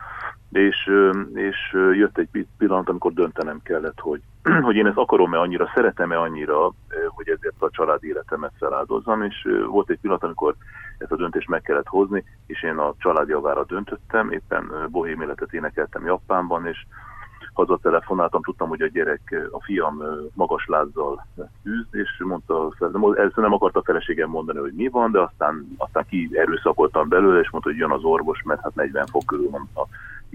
és, és jött egy pillanat, amikor döntenem kellett, hogy, hogy én ezt akarom-e annyira, szeretem-e annyira, hogy ezért a család életemet feláldozzam, és volt egy pillanat, amikor ezt a döntést meg kellett hozni, és én a család javára döntöttem, éppen bohém életet énekeltem Japánban, és hazatelefonáltam, tudtam, hogy a gyerek, a fiam magas lázzal űz, és mondta, először nem akarta a feleségem mondani, hogy mi van, de aztán, aztán ki erőszakoltam belőle, és mondta, hogy jön az orvos, mert hát 40 fok körül van a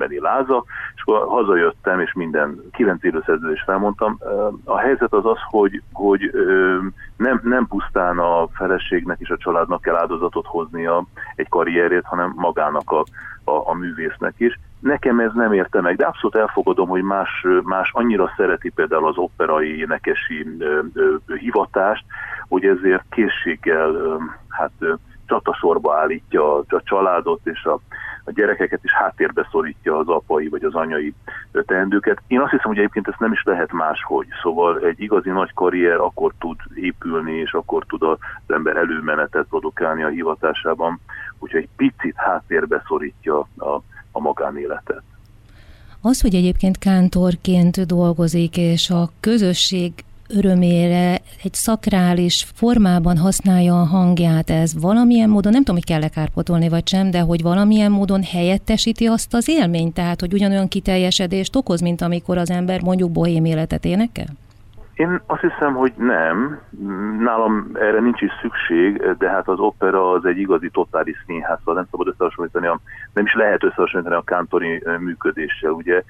beni láza, és akkor hazajöttem, és minden kilenc élőszerződést felmondtam. A helyzet az az, hogy, hogy nem, nem pusztán a feleségnek és a családnak kell áldozatot hoznia egy karrierét, hanem magának a, a, a művésznek is. Nekem ez nem érte meg, de abszolút elfogadom, hogy más, más annyira szereti például az operai énekesi ö, ö, hivatást, hogy ezért készséggel ö, hát, csatasorba állítja a családot és a a gyerekeket is háttérbe szorítja az apai vagy az anyai teendőket. Én azt hiszem, hogy egyébként ezt nem is lehet máshogy. Szóval egy igazi nagy karrier akkor tud épülni, és akkor tud az ember előmenetet produkálni a hivatásában, hogyha egy picit háttérbe szorítja a, a magánéletet. Az, hogy egyébként kántorként dolgozik, és a közösség örömére egy szakrális formában használja a hangját, ez valamilyen módon, nem tudom, hogy kell-e kárpotolni vagy sem, de hogy valamilyen módon helyettesíti azt az élményt, tehát hogy ugyanolyan kiteljesedést okoz, mint amikor az ember mondjuk bohém életet énekel? Én azt hiszem, hogy nem. Nálam erre nincs is szükség, de hát az opera az egy igazi totális színház, szóval nem szabad összehasonlítani, a, nem is lehet összehasonlítani a kántori működéssel. Ugye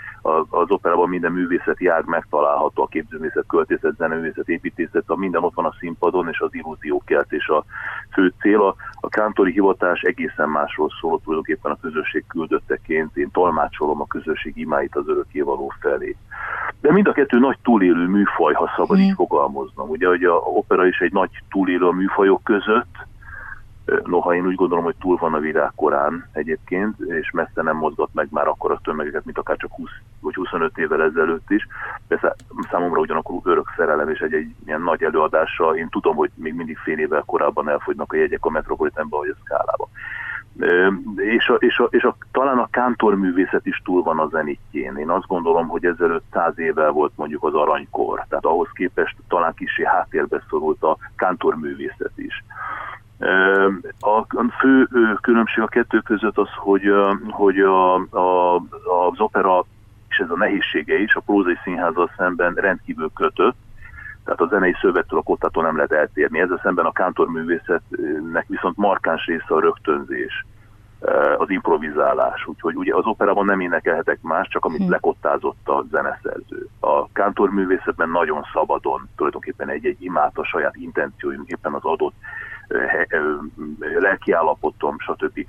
az operában minden művészeti ág megtalálható, a képzőművészet, költészet, zeneművészet, építészet, a minden ott van a színpadon, és az illúziókelt, és a fő cél. A, a kántori hivatás egészen másról szól, tulajdonképpen a közösség küldötteként. Én tolmácsolom a közösség imáit az örökkévaló felé. De mind a kettő nagy túlélő műfaj, ha szabad mm. így fogalmaznom. Ugye, hogy a opera is egy nagy túlélő a műfajok között, noha én úgy gondolom, hogy túl van a világ korán egyébként, és messze nem mozgat meg már akkor a tömegeket, mint akár csak 20 vagy 25 évvel ezelőtt is. De számomra ugyanakkor örök szerelem és egy, egy ilyen nagy előadással, én tudom, hogy még mindig fél évvel korábban elfogynak a jegyek a Metropolitanba vagy a Szkálába. És, a, és, a, és a, talán a kántor művészet is túl van a zenitjén. Én azt gondolom, hogy ezelőtt száz évvel volt mondjuk az aranykor, tehát ahhoz képest talán kicsi háttérbe szorult a kántor művészet is. A fő különbség a kettő között az, hogy, hogy a, a, az opera, és ez a nehézsége is, a prózai színházzal szemben rendkívül kötött, tehát a zenei szövettől, a kottától nem lehet eltérni. Ezzel szemben a kántorművészetnek viszont markáns része a rögtönzés, az improvizálás. Úgyhogy ugye az operában nem énekelhetek más, csak amit hm. lekottázott a zeneszerző. A kántorművészetben nagyon szabadon, tulajdonképpen egy-egy imát a saját intenciójunk éppen az adott lelkiállapotom, stb.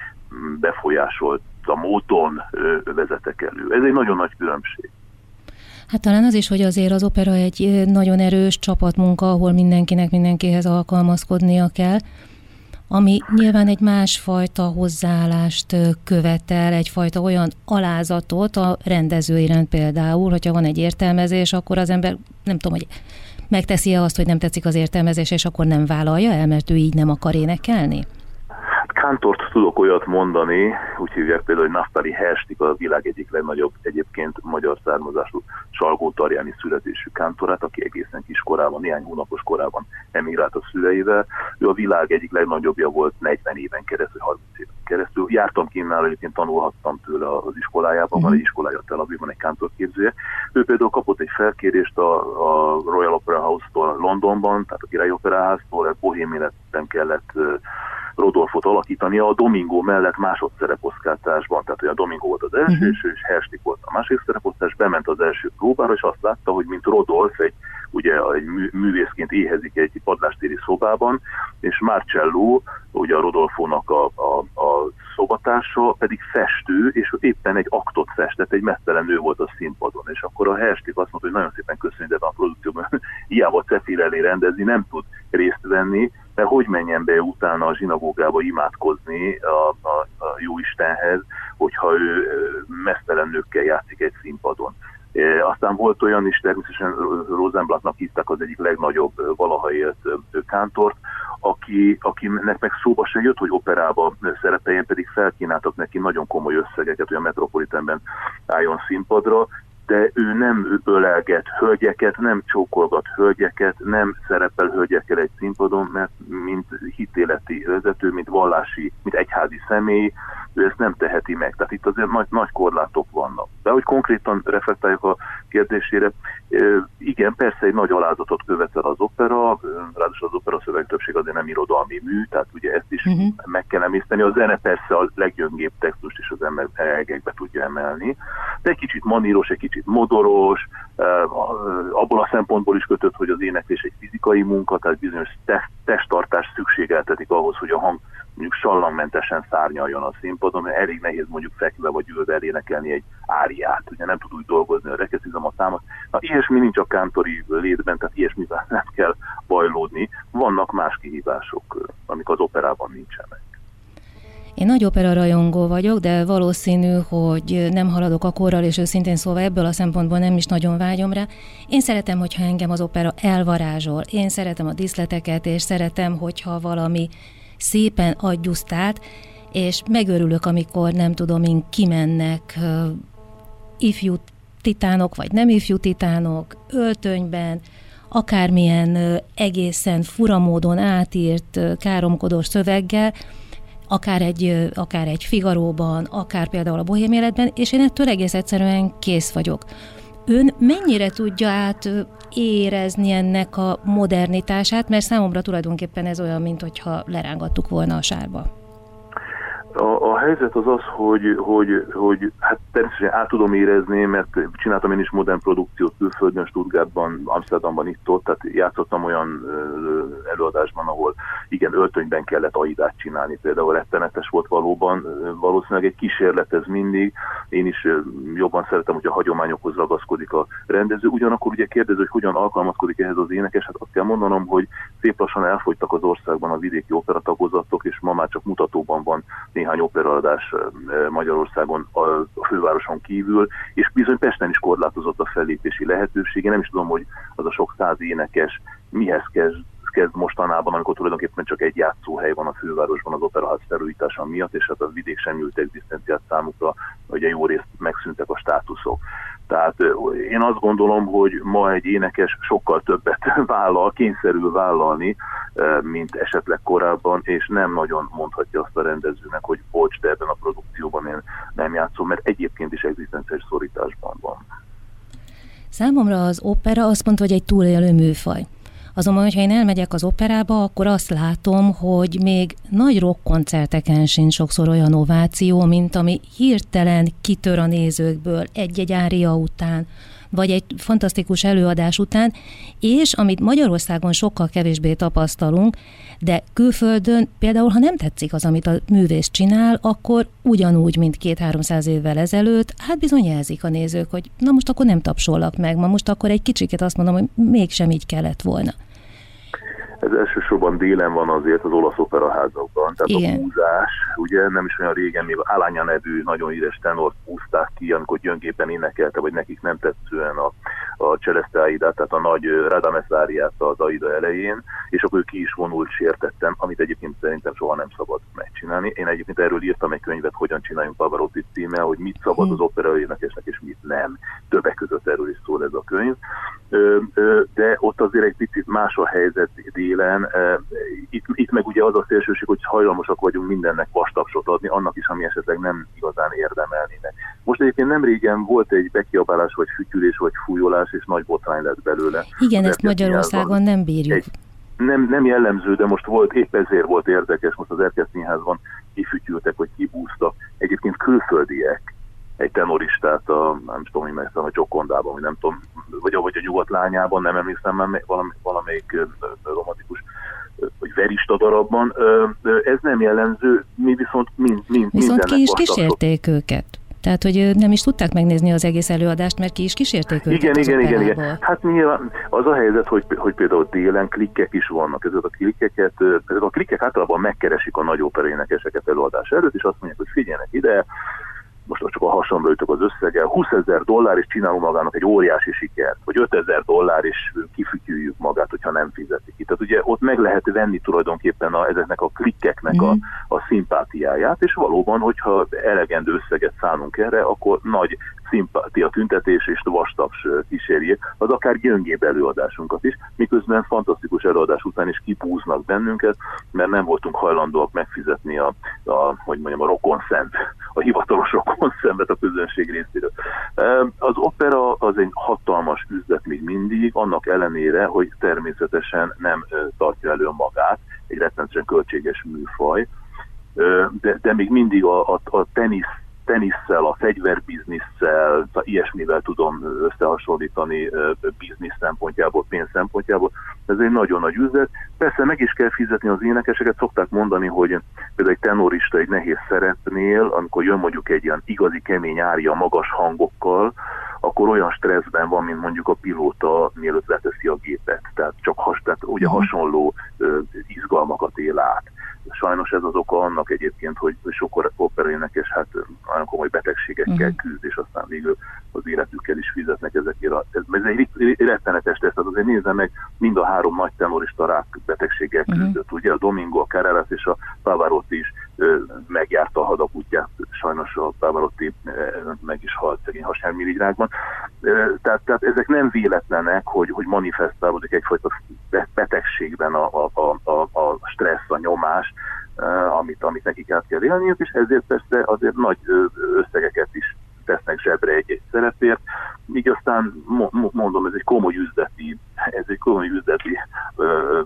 befolyásolt a módon vezetek elő. Ez egy nagyon nagy különbség. Hát talán az is, hogy azért az opera egy nagyon erős csapatmunka, ahol mindenkinek mindenkihez alkalmazkodnia kell, ami nyilván egy másfajta hozzáállást követel, egyfajta olyan alázatot a rendező iránt például, hogyha van egy értelmezés, akkor az ember nem tudom, hogy megteszi-e azt, hogy nem tetszik az értelmezés, és akkor nem vállalja el, mert ő így nem akar énekelni? Kántort tudok olyat mondani, úgy hívják például, hogy Naftali Herstik a világ egyik legnagyobb egyébként magyar származású Salgó-Tarjáni születésű kántorát, aki egészen kis korában, néhány hónapos korában emigrált a szüleivel. Ő a világ egyik legnagyobbja volt 40 éven keresztül, 30 éven keresztül. Jártam kínnál, egyébként tanulhattam tőle az iskolájában, uh-huh. van egy iskolája Tel Avivban, egy kántorképzője. Ő például kapott egy felkérést a, a Royal Opera House-tól Londonban, tehát a Király Operaháztól, egy bohém kellett Rodolfot alakítani a Domingo mellett másodszereposztáltásban, tehát hogy a Domingo volt az első, uh-huh. és Herstik volt a másik szereposztás, bement az első próbára, és azt látta, hogy mint Rodolf egy ugye egy művészként éhezik egy padlástéri szobában, és Marcello, ugye a Rodolfónak a, a, a szobatársa pedig festő, és éppen egy aktot festett, egy mesztelen nő volt a színpadon, és akkor a Herstik azt mondta, hogy nagyon szépen köszönjük, de a produkcióban hiába cefil elé rendezni, nem tud részt venni, mert hogy menjen be utána a zsinagógába imádkozni a, a, a Jóistenhez, hogyha ő mesztelen nőkkel játszik egy színpadon. Aztán volt olyan is, természetesen Rosenblattnak hívták az egyik legnagyobb valaha élt kántort, aki, akinek meg szóba se jött, hogy operába szerepeljen, pedig felkínáltak neki nagyon komoly összegeket, hogy a Metropolitanben álljon színpadra, de ő nem ölelget hölgyeket, nem csókolgat hölgyeket, nem szerepel hölgyekkel egy színpadon, mert mint hitéleti vezető, mint vallási, mint egyházi személy, ő ezt nem teheti meg. Tehát itt azért nagy, nagy korlátok vannak. De hogy konkrétan reflektáljuk a kérdésére, igen, persze egy nagy alázatot követel az opera, ráadásul az opera szöveg többség azért nem irodalmi mű, tehát ugye ezt is uh-huh. meg kell emészteni. A zene persze a leggyöngébb textust is az ember egekbe tudja emelni, de egy kicsit maníros, egy kicsit modoros, abból a szempontból is kötött, hogy az éneklés egy fizikai munka, tehát bizonyos testtartás szükségeltetik ahhoz, hogy a hang mondjuk sallangmentesen szárnyaljon a színpadon, mert elég nehéz mondjuk fekve vagy ülve elénekelni egy áriát, ugye nem tud úgy dolgozni a rekeszizom a számat. Na, ilyesmi nincs a kántori létben, tehát ilyesmivel nem kell bajlódni. Vannak más kihívások, amik az operában nincsenek. Én nagy opera rajongó vagyok, de valószínű, hogy nem haladok a korral, és őszintén szóval ebből a szempontból nem is nagyon vágyom rá. Én szeretem, hogyha engem az opera elvarázsol. Én szeretem a diszleteket, és szeretem, hogyha valami szépen adjusztát, és megörülök, amikor nem tudom én kimennek ifjú titánok, vagy nem ifjú titánok, öltönyben, akármilyen egészen furamódon átírt káromkodós szöveggel, akár egy, akár egy Figaróban, akár például a Bohém életben, és én ettől egész egyszerűen kész vagyok. Ön mennyire tudja át érezni ennek a modernitását, mert számomra tulajdonképpen ez olyan, mint hogyha lerángattuk volna a sárba. A, a helyzet az az, hogy, hogy, hogy hát természetesen át tudom érezni, mert csináltam én is modern produkciót külföldön, Stuttgartban, Amsterdamban itt ott, tehát játszottam olyan előadásban, ahol igen, öltönyben kellett aidát csinálni, például rettenetes volt valóban, valószínűleg egy kísérlet ez mindig, én is jobban szeretem, hogy a hagyományokhoz ragaszkodik a rendező, ugyanakkor ugye kérdező, hogy hogyan alkalmazkodik ehhez az énekes, hát azt kell mondanom, hogy szép lassan elfogytak az országban a vidéki operatagozatok, és ma már csak mutatóban van néhány operaadás Magyarországon a fővároson kívül, és bizony Pesten is korlátozott a fellépési lehetősége. Nem is tudom, hogy az a sok száz énekes mihez kezd, kezd mostanában, amikor tulajdonképpen csak egy játszóhely van a fővárosban az operaház felújítása miatt, és hát a vidék sem nyújt egzisztenciát számukra, a jó részt megszűntek a státuszok. Tehát én azt gondolom, hogy ma egy énekes sokkal többet vállal, kényszerül vállalni, mint esetleg korábban, és nem nagyon mondhatja azt a rendezőnek, hogy bocs, de ebben a produkcióban én nem játszom, mert egyébként is egzisztenciális szorításban van. Számomra az opera azt mondta, hogy egy túlélő műfaj. Azonban, hogyha én elmegyek az operába, akkor azt látom, hogy még nagy rockkoncerteken sincs sokszor olyan ováció, mint ami hirtelen kitör a nézőkből egy-egy ária után, vagy egy fantasztikus előadás után, és amit Magyarországon sokkal kevésbé tapasztalunk, de külföldön például, ha nem tetszik az, amit a művész csinál, akkor ugyanúgy, mint két-háromszáz évvel ezelőtt, hát bizony jelzik a nézők, hogy na most akkor nem tapsolak meg, ma most akkor egy kicsiket azt mondom, hogy mégsem így kellett volna. Ez elsősorban délen van azért az olasz operaházakban, tehát Igen. a húzás, ugye nem is olyan régen még Alánya nevű nagyon híres tenort húzták ki, amikor gyöngépen énekelte, vagy nekik nem tetszően a, a Celeste Aida, tehát a nagy Radameszáriát az Aida elején, és akkor ő ki is vonult sértettem, amit egyébként szerintem soha nem szabad megcsinálni. Én egyébként erről írtam egy könyvet, hogyan csináljunk Pavarotti címe, hogy mit szabad hm. az opera énekesnek, és mit nem. Többek között erről is szól ez a könyv. De ott azért egy picit más a helyzet délen. Itt, itt meg ugye az a szélsőség, hogy hajlamosak vagyunk mindennek vastapsot adni, annak is, ami esetleg nem igazán érdemelnének. Most egyébként nem régen volt egy bekiabálás, vagy fütyülés, vagy fújolás, és nagy botrány lett belőle. Igen, ezt Magyarországon nem bírjuk. Egy, nem, nem jellemző, de most volt, épp ezért volt érdekes, most az Erkesz Színházban kifütyültek, vagy kibúztak. Egyébként külföldiek, egy tenoristát a, nem tudom, hogy megszem, a Csokondában, vagy nem tudom, vagy, vagy a nyugat lányában, nem emlékszem, mert valami, valamelyik romantikus vagy verista darabban. Ez nem jellemző, mi viszont mind, mind Viszont ki is kísérték őket. Tehát, hogy nem is tudták megnézni az egész előadást, mert ki is kísérték őket Igen, igen, igen, igen. Hát nyilván az a helyzet, hogy, hogy például délen klikkek is vannak. Ezek a klikkeket, ezek a klikkek általában megkeresik a nagy operénekeseket előadás előtt, és azt mondják, hogy figyeljenek ide, most csak a hasonló az összeggel, 20 ezer dollár is csinálunk magának egy óriási sikert, vagy 5 ezer dollár is kifütyüljük magát, hogyha nem fizetik ki. Tehát ugye ott meg lehet venni tulajdonképpen a, ezeknek a klikkeknek mm. a, a szimpátiáját, és valóban, hogyha elegendő összeget szánunk erre, akkor nagy szimpátia tüntetés és vastaps kísérjék, az akár gyöngébb előadásunkat is, miközben fantasztikus előadás után is kipúznak bennünket, mert nem voltunk hajlandóak megfizetni a, a hogy mondjam, a rokon szent, a hivatalos rokon szentet a közönség részéről. Az opera az egy hatalmas üzlet még mindig, annak ellenére, hogy természetesen nem tartja elő magát, egy rettenetesen költséges műfaj, de, de még mindig a, a, a tenisz tenisszel, a fegyverbizniszsel, ilyesmivel tudom összehasonlítani biznisz szempontjából, pénz szempontjából. Ez egy nagyon nagy üzlet. Persze meg is kell fizetni az énekeseket, szokták mondani, hogy például egy tenorista egy nehéz szerepnél, amikor jön mondjuk egy ilyen igazi kemény ária magas hangokkal, akkor olyan stresszben van, mint mondjuk a pilóta, mielőtt leteszi a gépet. Tehát csak has, tehát ugye mhm. hasonló ö, izgalmakat él át. Sajnos ez az oka annak egyébként, hogy sok operénekes hát nagyon komoly betegségekkel uh-huh. küzd, és aztán végül az életükkel is fizetnek ezekért. A, ez, ez egy rettenetes tesz, tehát azért nézze meg, mind a három nagy tenorista rák betegséggel uh-huh. küzdött. Ugye a Domingo, a Carreras és a Pavarotti is megjárta a hadakútját, sajnos a Pavarotti meg is halt szegény hasnyálmirigyrákban. Tehát, tehát ezek nem véletlenek, hogy, hogy manifestálódik egyfajta betegségben a, a, a, a stressz, a nyomás, amit, amit nekik át kell élniük, és ezért persze azért nagy összegeket is tesznek zsebre egy-egy szerepért, így aztán mondom, ez egy komoly üzleti, ez egy komoly üzleti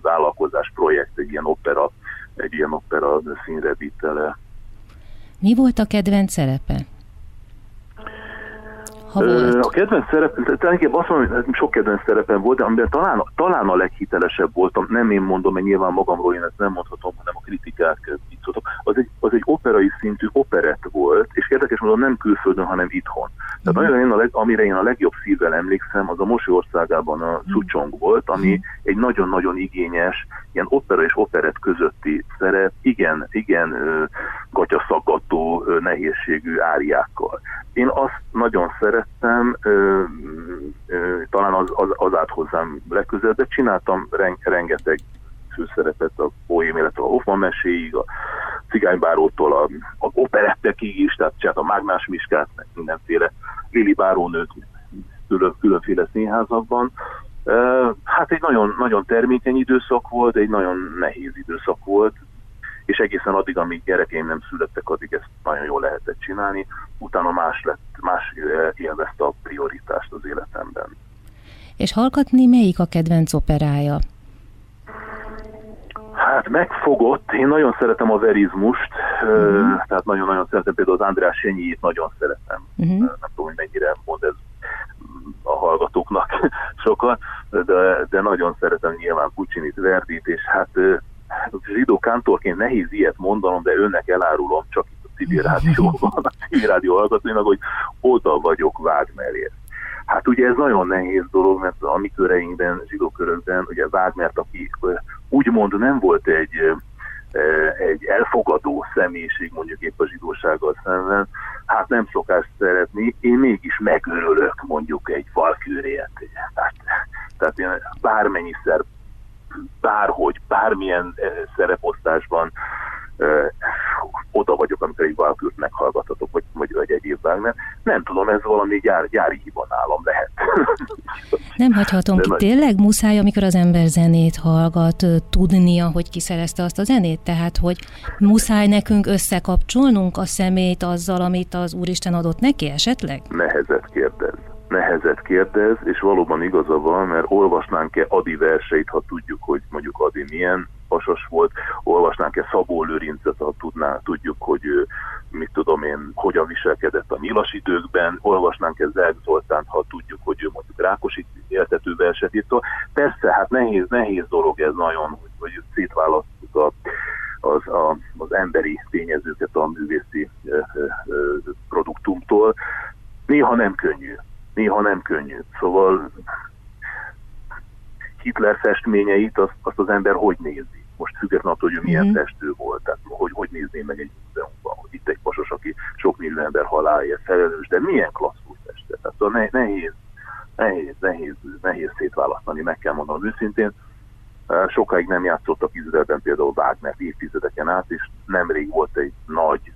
vállalkozás projekt, egy ilyen opera, egy ilyen opera színre vitele. Mi volt a kedvenc szerepe? Ha volt? A kedvenc szerep, talán azt mondom, hogy sok kedvenc szerepem volt, de amiben talán, talán a leghitelesebb voltam, nem én mondom, mert nyilván magamról én ezt nem mondhatom, hanem a kritikák szóltak, az egy, az egy operai szintű operett volt, és érdekes mondom, nem külföldön, hanem itthon. Tehát mm. én a leg, amire én a legjobb szívvel emlékszem, az a Mosi országában a mhm. volt, ami mm. egy nagyon-nagyon igényes, ilyen opera és operett közötti szerep, igen, igen gatyaszaggató nehézségű áriákkal. Én azt nagyon szerettem, ö, ö, talán az, az, az át hozzám legközelebb, de csináltam ren, rengeteg főszerepet a poém, illetve a Hoffman meséig, a cigánybárótól a, a operettekig is, tehát a Mágnás Miskát, meg mindenféle Lili bárónőt külön, különféle színházakban. Hát egy nagyon, nagyon termékeny időszak volt, egy nagyon nehéz időszak volt, és egészen addig, amíg gyerekeim nem születtek, addig ezt nagyon jól lehetett csinálni. Utána más lett, más élvezte a prioritást az életemben. És hallgatni melyik a kedvenc operája? Hát megfogott, én nagyon szeretem a verizmust, uh-huh. tehát nagyon-nagyon szeretem, például az András Senyit nagyon szeretem. Uh-huh. Nem tudom, hogy mennyire mond ez a hallgatóknak sokan, de, de nagyon szeretem nyilván Puccinit, Verdit, és hát zsidó kántorként nehéz ilyet mondanom, de önnek elárulom csak itt a civil rádióban, a civil rádió hallgatóinak, hogy oda vagyok Wagnerért. Hát ugye ez nagyon nehéz dolog, mert a mi köreinkben, zsidó körökben, ugye Wagnert, aki úgymond nem volt egy, egy elfogadó személyiség mondjuk épp a zsidósággal szemben, hát nem szokás szeretni, én mégis megörülök mondjuk egy valkűrért. Tehát, tehát én bármennyiszer bárhogy, bármilyen eh, szereposztásban eh, oda vagyok, amikor egy valkült meghallgatatok, vagy, vagy, vagy egyéb Wagner. Nem tudom, ez valami gyár, gyári hiba nálam lehet. Nem hagyhatom ki. Nagy... Tényleg muszáj, amikor az ember zenét hallgat, tudnia, hogy ki szerezte azt a zenét? Tehát, hogy muszáj nekünk összekapcsolnunk a szemét azzal, amit az Úristen adott neki esetleg? Nehezet kérdez nehezet kérdez, és valóban igaza van, mert olvasnánk-e Adi verseit, ha tudjuk, hogy mondjuk Adi milyen pasas volt, olvasnánk-e Szabó Lőrincet, ha tudná, tudjuk, hogy ő, mit tudom én, hogyan viselkedett a nyilas időkben, olvasnánk-e Zerg Zoltánt, ha tudjuk, hogy ő mondjuk Rákosi éltető verset írt. Persze, hát nehéz, nehéz dolog ez nagyon, hogy, hogy szétválasztjuk a, az, a, az emberi tényezőket a művészi ö, ö, produktumtól. Néha nem könnyű néha nem könnyű. Szóval Hitler festményeit azt, azt az ember hogy nézi? Most függetlenül attól, hogy ő milyen mm. festő volt, tehát hogy, hogy nézné meg egy múzeumban, hogy itt egy pasas, aki sok millió ember halálért felelős, de milyen klasszul festett. Tehát szóval ne, nehéz, nehéz, nehéz, nehéz szétválasztani, meg kell mondanom őszintén. Sokáig nem játszottak Izraelben például Wagner évtizedeken át, és nemrég volt egy nagy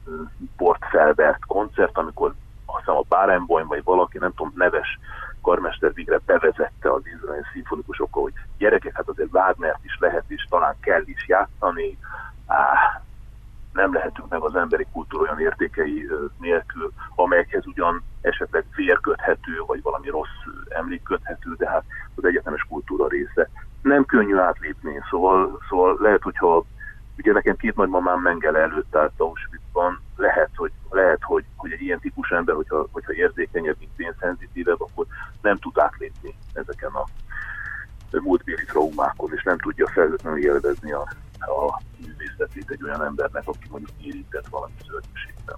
portfelvert koncert, amikor azt hiszem a Barenboim, vagy valaki, nem tudom, neves karmester végre bevezette az izraeli szimfonikusokkal, hogy gyerekek, hát azért Wagnert is lehet, és talán kell is játszani, Á, nem lehetünk meg az emberi kultúra olyan értékei nélkül, amelyekhez ugyan esetleg vérköthető, vagy valami rossz emlék köthető, de hát az egyetemes kultúra része. Nem könnyű átlépni, szóval, szóval lehet, hogyha ugye nekem két nagymamám Mengele előtt állt Auschwitzban, lehet, hogy, lehet hogy, hogy egy ilyen típusú ember, hogyha, hogyha érzékenyebb, mint én, szenzitívebb, akkor nem tud átlépni ezeken a múltbéli traumákon, és nem tudja felhőtlenül élvezni a, a művészetét egy olyan embernek, aki mondjuk érintett valami szörnyűségben.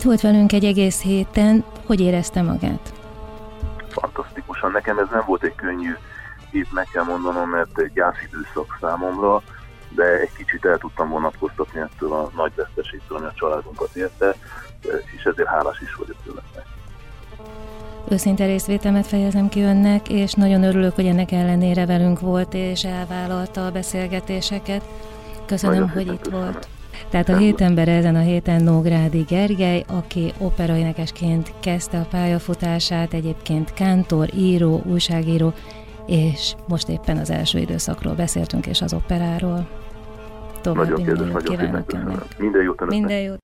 Itt volt velünk egy egész héten, hogy érezte magát? Fantasztikusan. Nekem ez nem volt egy könnyű hét, meg kell mondanom, mert egy gyászidőszak számomra, de egy kicsit el tudtam vonatkoztatni ettől a nagy veszteségtől, ami a családunkat érte, és ezért hálás is vagyok önöknek. Őszinte részvétemet fejezem ki önnek, és nagyon örülök, hogy ennek ellenére velünk volt, és elvállalta a beszélgetéseket. Köszönöm, nagyon hogy itt köszönöm. volt. Tehát a hét ember ezen a héten Nógrádi Gergely, aki operaénekesként kezdte a pályafutását, egyébként kántor, író, újságíró, és most éppen az első időszakról beszéltünk, és az operáról. További nagyon kedves, nagyon szépen köszönöm. Minden jót Minden jót.